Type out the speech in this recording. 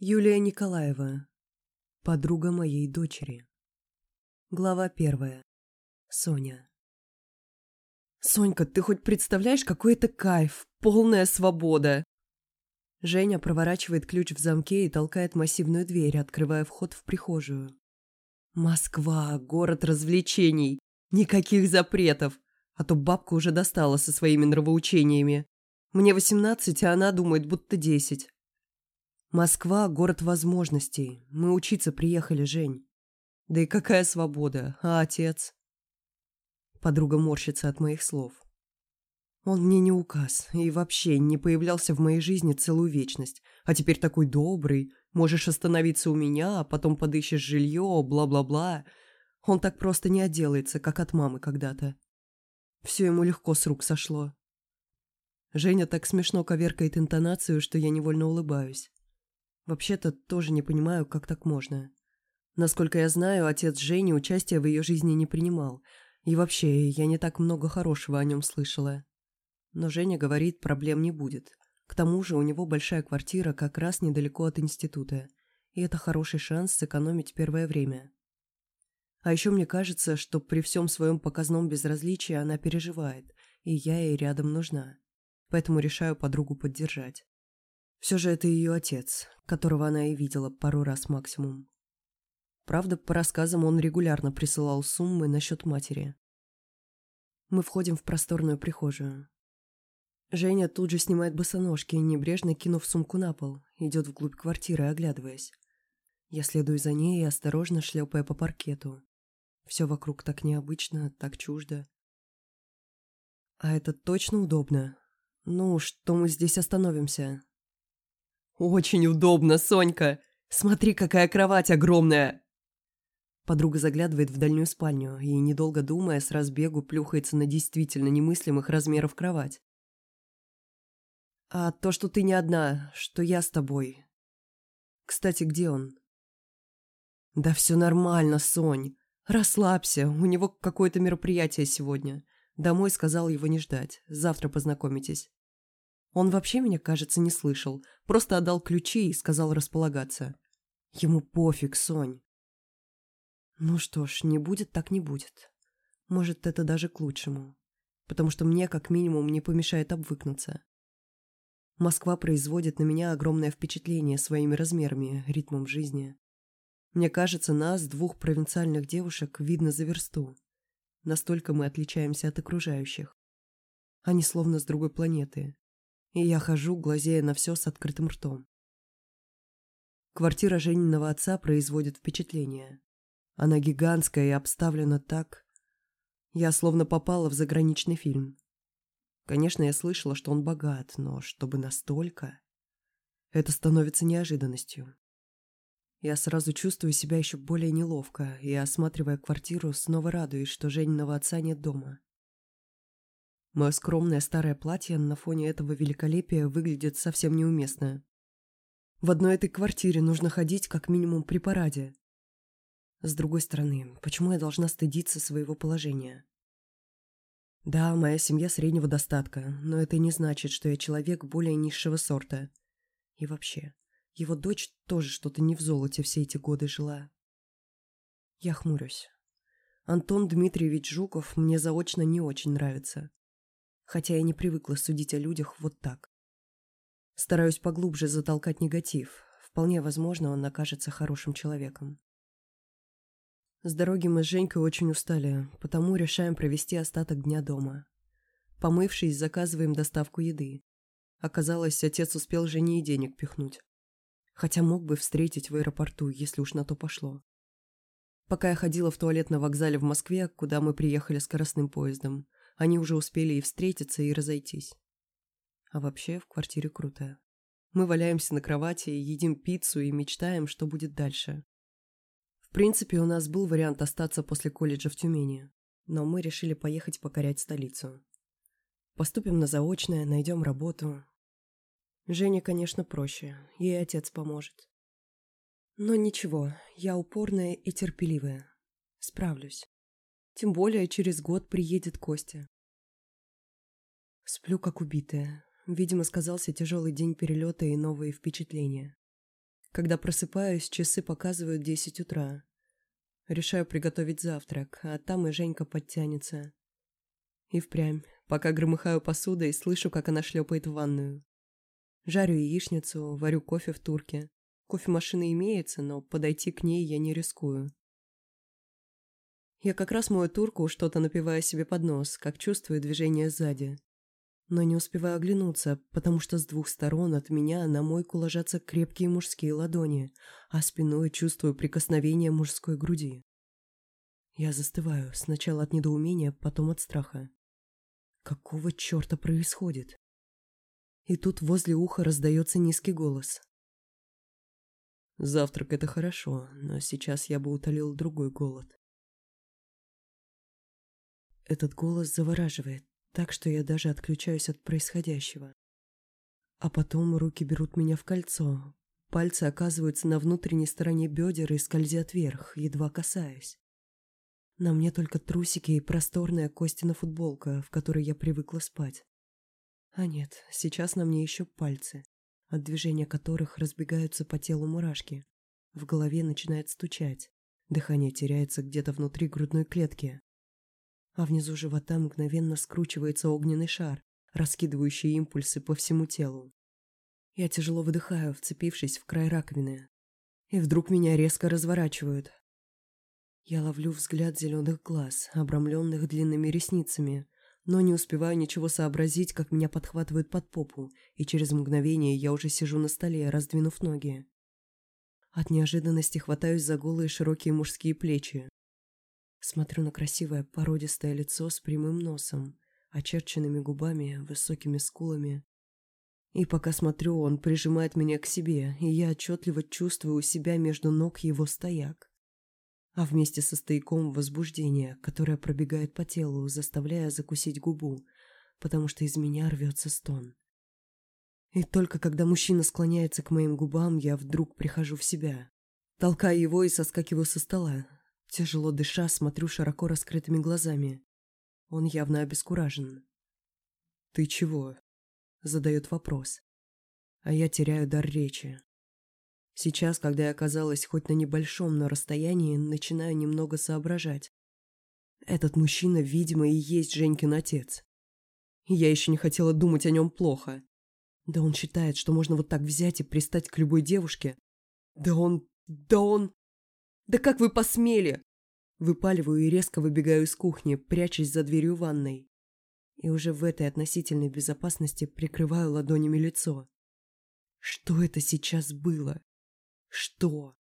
Юлия Николаева. Подруга моей дочери. Глава первая. Соня. «Сонька, ты хоть представляешь, какой это кайф? Полная свобода!» Женя проворачивает ключ в замке и толкает массивную дверь, открывая вход в прихожую. «Москва, город развлечений! Никаких запретов! А то бабка уже достала со своими нравоучениями. Мне восемнадцать, а она думает, будто десять. Москва – город возможностей. Мы учиться приехали, Жень. Да и какая свобода, а отец? Подруга морщится от моих слов. Он мне не указ и вообще не появлялся в моей жизни целую вечность. А теперь такой добрый, можешь остановиться у меня, а потом подыщешь жилье, бла-бла-бла. Он так просто не отделается, как от мамы когда-то. Все ему легко с рук сошло. Женя так смешно коверкает интонацию, что я невольно улыбаюсь. Вообще-то тоже не понимаю, как так можно. Насколько я знаю, отец Жени участия в ее жизни не принимал. И вообще, я не так много хорошего о нем слышала. Но Женя говорит, проблем не будет. К тому же у него большая квартира как раз недалеко от института. И это хороший шанс сэкономить первое время. А еще мне кажется, что при всем своем показном безразличии она переживает, и я ей рядом нужна. Поэтому решаю подругу поддержать. Все же это ее отец, которого она и видела пару раз максимум. Правда, по рассказам он регулярно присылал суммы на счет матери. Мы входим в просторную прихожую. Женя тут же снимает босоножки, небрежно кинув сумку на пол, идет вглубь квартиры, оглядываясь. Я следую за ней, осторожно шлепая по паркету. Все вокруг так необычно, так чуждо. А это точно удобно? Ну, что мы здесь остановимся? «Очень удобно, Сонька! Смотри, какая кровать огромная!» Подруга заглядывает в дальнюю спальню и, недолго думая, с разбегу плюхается на действительно немыслимых размеров кровать. «А то, что ты не одна, что я с тобой. Кстати, где он?» «Да все нормально, Сонь. Расслабься, у него какое-то мероприятие сегодня. Домой сказал его не ждать, завтра познакомитесь». Он вообще меня, кажется, не слышал. Просто отдал ключи и сказал располагаться. Ему пофиг, Сонь. Ну что ж, не будет так не будет. Может, это даже к лучшему. Потому что мне, как минимум, не помешает обвыкнуться. Москва производит на меня огромное впечатление своими размерами, ритмом жизни. Мне кажется, нас, двух провинциальных девушек, видно за версту. Настолько мы отличаемся от окружающих. Они словно с другой планеты и я хожу, глазея на все с открытым ртом. Квартира Жениного отца производит впечатление. Она гигантская и обставлена так... Я словно попала в заграничный фильм. Конечно, я слышала, что он богат, но чтобы настолько... Это становится неожиданностью. Я сразу чувствую себя еще более неловко и, осматривая квартиру, снова радуюсь, что Жениного отца нет дома. Мое скромное старое платье на фоне этого великолепия выглядит совсем неуместно. В одной этой квартире нужно ходить как минимум при параде. С другой стороны, почему я должна стыдиться своего положения? Да, моя семья среднего достатка, но это не значит, что я человек более низшего сорта. И вообще, его дочь тоже что-то не в золоте все эти годы жила. Я хмурюсь. Антон Дмитриевич Жуков мне заочно не очень нравится хотя я не привыкла судить о людях вот так. Стараюсь поглубже затолкать негатив. Вполне возможно, он окажется хорошим человеком. С дороги мы с Женькой очень устали, потому решаем провести остаток дня дома. Помывшись, заказываем доставку еды. Оказалось, отец успел Жене и денег пихнуть. Хотя мог бы встретить в аэропорту, если уж на то пошло. Пока я ходила в туалет на вокзале в Москве, куда мы приехали скоростным поездом, они уже успели и встретиться, и разойтись. А вообще в квартире круто. Мы валяемся на кровати, едим пиццу и мечтаем, что будет дальше. В принципе, у нас был вариант остаться после колледжа в Тюмени, но мы решили поехать покорять столицу. Поступим на заочное, найдем работу. Жене, конечно, проще, ей отец поможет. Но ничего, я упорная и терпеливая. Справлюсь. Тем более через год приедет Костя. Сплю как убитая. Видимо, сказался тяжелый день перелета и новые впечатления. Когда просыпаюсь, часы показывают десять утра. Решаю приготовить завтрак, а там и Женька подтянется. И впрямь, пока громыхаю посудой, слышу, как она шлепает в ванную. Жарю яичницу, варю кофе в турке. Кофемашина имеется, но подойти к ней я не рискую. Я как раз мою турку, что-то напивая себе под нос, как чувствую движение сзади. Но не успеваю оглянуться, потому что с двух сторон от меня на мойку ложатся крепкие мужские ладони, а спиной чувствую прикосновение мужской груди. Я застываю, сначала от недоумения, потом от страха. Какого черта происходит? И тут возле уха раздается низкий голос. Завтрак — это хорошо, но сейчас я бы утолил другой голод. Этот голос завораживает, так что я даже отключаюсь от происходящего. А потом руки берут меня в кольцо. Пальцы оказываются на внутренней стороне бедер и скользят вверх, едва касаясь. На мне только трусики и просторная Костина футболка, в которой я привыкла спать. А нет, сейчас на мне еще пальцы, от движения которых разбегаются по телу мурашки. В голове начинает стучать. Дыхание теряется где-то внутри грудной клетки а внизу живота мгновенно скручивается огненный шар, раскидывающий импульсы по всему телу. Я тяжело выдыхаю, вцепившись в край раковины. И вдруг меня резко разворачивают. Я ловлю взгляд зеленых глаз, обрамленных длинными ресницами, но не успеваю ничего сообразить, как меня подхватывают под попу, и через мгновение я уже сижу на столе, раздвинув ноги. От неожиданности хватаюсь за голые широкие мужские плечи. Смотрю на красивое породистое лицо с прямым носом, очерченными губами, высокими скулами. И пока смотрю, он прижимает меня к себе, и я отчетливо чувствую у себя между ног его стояк. А вместе со стояком возбуждение, которое пробегает по телу, заставляя закусить губу, потому что из меня рвется стон. И только когда мужчина склоняется к моим губам, я вдруг прихожу в себя. Толкаю его и соскакиваю со стола, Тяжело дыша, смотрю широко раскрытыми глазами. Он явно обескуражен. «Ты чего?» — задает вопрос. А я теряю дар речи. Сейчас, когда я оказалась хоть на небольшом, но расстоянии, начинаю немного соображать. Этот мужчина, видимо, и есть Женькин отец. я еще не хотела думать о нем плохо. Да он считает, что можно вот так взять и пристать к любой девушке. Да он... да он... «Да как вы посмели?» Выпаливаю и резко выбегаю из кухни, прячась за дверью ванной. И уже в этой относительной безопасности прикрываю ладонями лицо. Что это сейчас было? Что?